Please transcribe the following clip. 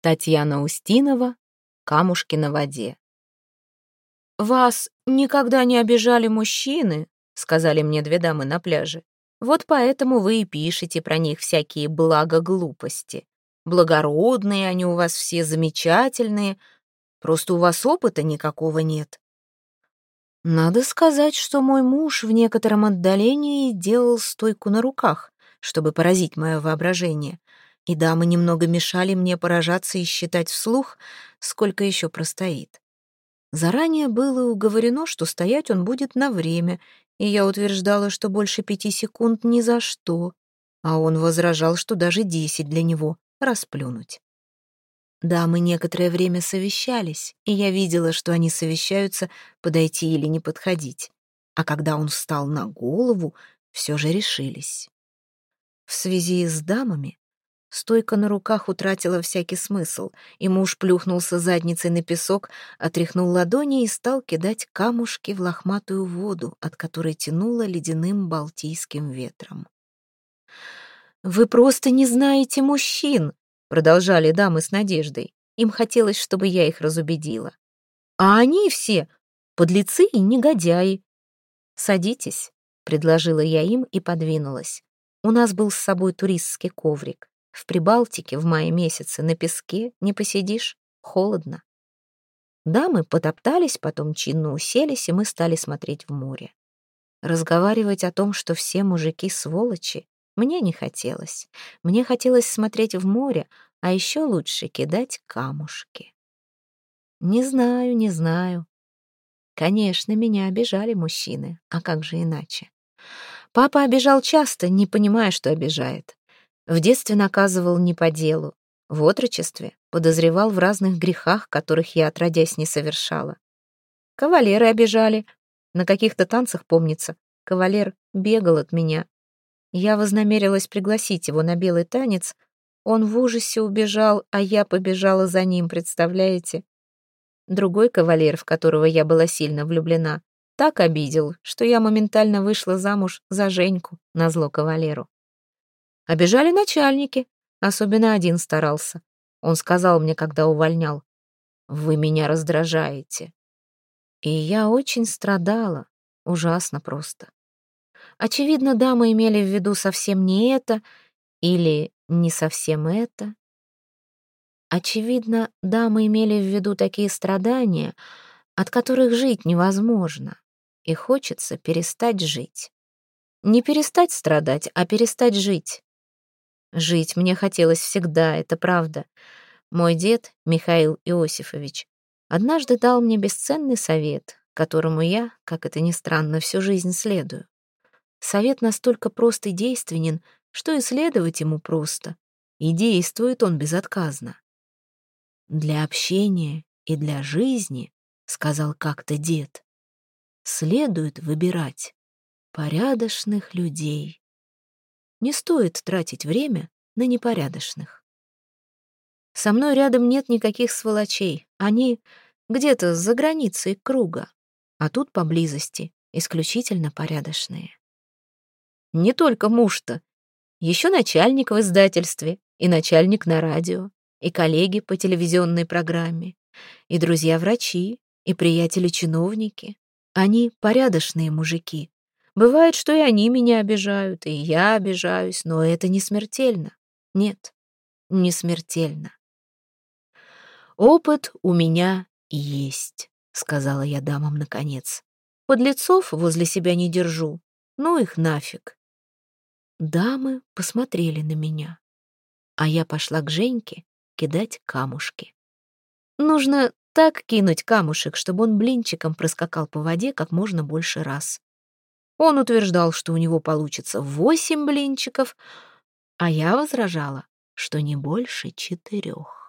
Татьяна Устинова «Камушки на воде». «Вас никогда не обижали мужчины», — сказали мне две дамы на пляже. «Вот поэтому вы и пишете про них всякие благоглупости. Благородные они у вас все, замечательные. Просто у вас опыта никакого нет». Надо сказать, что мой муж в некотором отдалении делал стойку на руках, чтобы поразить мое воображение — и дамы немного мешали мне поражаться и считать вслух, сколько еще простоит. Заранее было уговорено, что стоять он будет на время, и я утверждала, что больше пяти секунд ни за что, а он возражал, что даже десять для него расплюнуть. Дамы некоторое время совещались, и я видела, что они совещаются подойти или не подходить. А когда он встал на голову, все же решились. В связи с дамами Стойка на руках утратила всякий смысл, и муж плюхнулся задницей на песок, отряхнул ладони и стал кидать камушки в лохматую воду, от которой тянуло ледяным балтийским ветром. «Вы просто не знаете мужчин», — продолжали дамы с надеждой. Им хотелось, чтобы я их разубедила. «А они все подлецы и негодяи». «Садитесь», — предложила я им и подвинулась. У нас был с собой туристский коврик. В Прибалтике в мае месяце на песке не посидишь, холодно. Дамы потоптались, потом чинно уселись, и мы стали смотреть в море. Разговаривать о том, что все мужики сволочи, мне не хотелось. Мне хотелось смотреть в море, а еще лучше кидать камушки. Не знаю, не знаю. Конечно, меня обижали мужчины, а как же иначе? Папа обижал часто, не понимая, что обижает. В детстве наказывал не по делу, в отрочестве подозревал в разных грехах, которых я отродясь не совершала. Кавалеры обижали. На каких-то танцах, помнится, кавалер бегал от меня. Я вознамерилась пригласить его на белый танец. Он в ужасе убежал, а я побежала за ним, представляете? Другой кавалер, в которого я была сильно влюблена, так обидел, что я моментально вышла замуж за Женьку, назло кавалеру. Обижали начальники, особенно один старался. Он сказал мне, когда увольнял, «Вы меня раздражаете». И я очень страдала, ужасно просто. Очевидно, дамы имели в виду совсем не это или не совсем это. Очевидно, дамы имели в виду такие страдания, от которых жить невозможно, и хочется перестать жить. Не перестать страдать, а перестать жить. Жить мне хотелось всегда, это правда. Мой дед, Михаил Иосифович, однажды дал мне бесценный совет, которому я, как это ни странно, всю жизнь следую. Совет настолько прост и действенен, что и следовать ему просто, и действует он безотказно. «Для общения и для жизни, — сказал как-то дед, — следует выбирать порядочных людей. Не стоит тратить время на непорядочных. Со мной рядом нет никаких сволочей. Они где-то за границей круга, а тут поблизости исключительно порядочные. Не только муж-то, еще начальник в издательстве, и начальник на радио, и коллеги по телевизионной программе, и друзья-врачи, и приятели-чиновники. Они порядочные мужики, Бывает, что и они меня обижают, и я обижаюсь, но это не смертельно. Нет, не смертельно. «Опыт у меня есть», — сказала я дамам наконец. «Подлецов возле себя не держу. Ну их нафиг». Дамы посмотрели на меня, а я пошла к Женьке кидать камушки. Нужно так кинуть камушек, чтобы он блинчиком проскакал по воде как можно больше раз. Он утверждал, что у него получится восемь блинчиков, а я возражала, что не больше четырех.